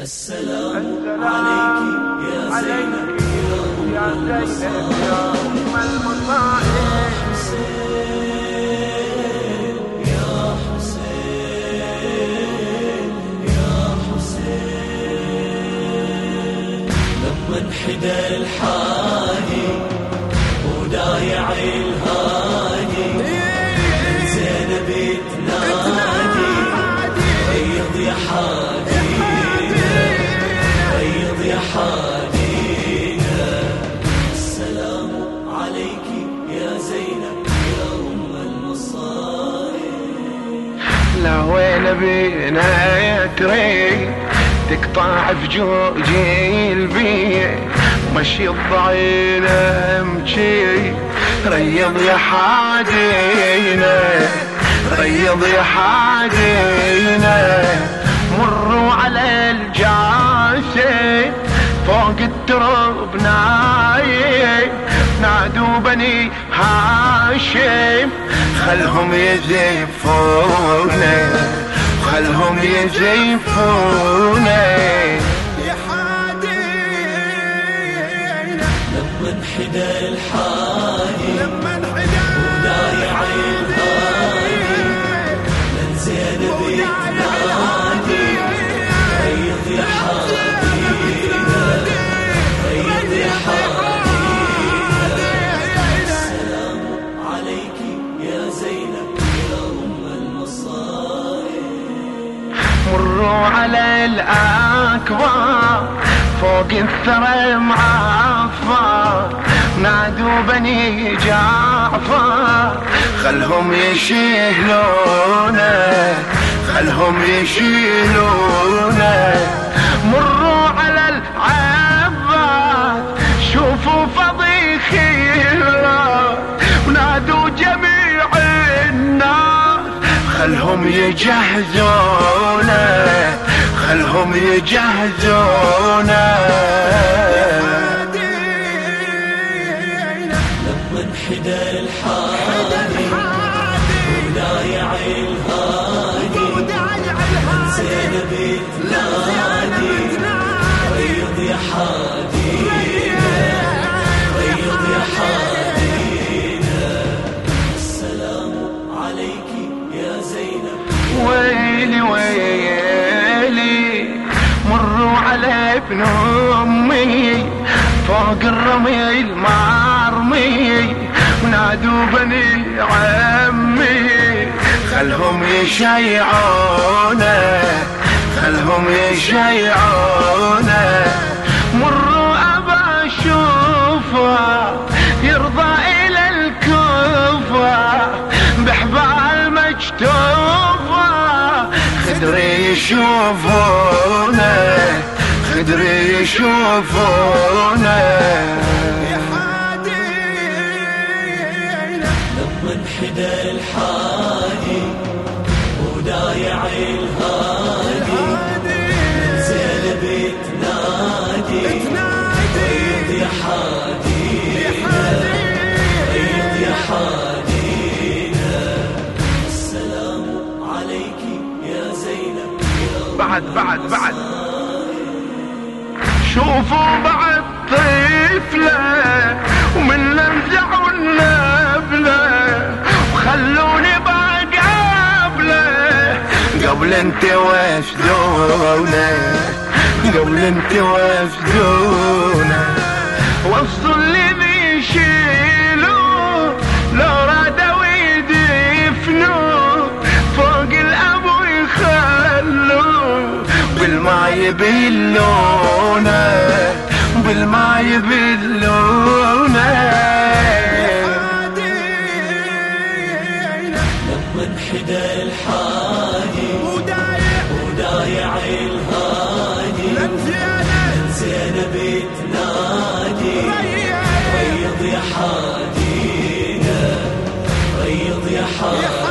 السلام عليك يا زينب يا أم المصائب حسين يا حسين يا حسين. لما انحدى الحادي ودايع الهادي زينب تنادي بيض يا حادي المصائب وين بينا تري تقطع فجوجي البيع مشي الضعين أمشي. ريض يا حادينا ريض يا حادينا. مروا على الجاسد فوق التراب نايم. نادوا بني هاشم. خلهم يزفونا خلهم يزفونا مروا على الأكبر فوق الثرى معفر نادوا بني جعفر. خلهم يشيلونا خلهم يشيلونا خلهم يجهزونا خلهم يجهزونا لما انحدى الحادي ودايع الهادي على ابن امي فوق الرمي المرمي ونادوا بني عمي. خلهم يشيعونا خلهم يشيعونا مروا أبا اشوفه يرضى إلى الكوفة بحبال مكتوفه خدري يشوفونا خدري يشوفونا يا حادينا. لما انحدى الحادي ودايع الهادي. من زينب تنادي. يا حادينا. بيض يا حادينا. السلام عليك يا زينب. بعد بعد بعد. شوفوا بعد طفلة ومن نزعوا النبلة وخلوني بعد قبلة. قبل انت وافدونا قبل انت وافدونا وصلوا اللي بيشيلوا لو رادوا يدفنوا فوق الأبو يخلوا مثل ما يبلونه لما انحدى الحادي ودايع ودايع الهادي من زينة بتنادي. ريض يا حادينا ريض يا حادينا.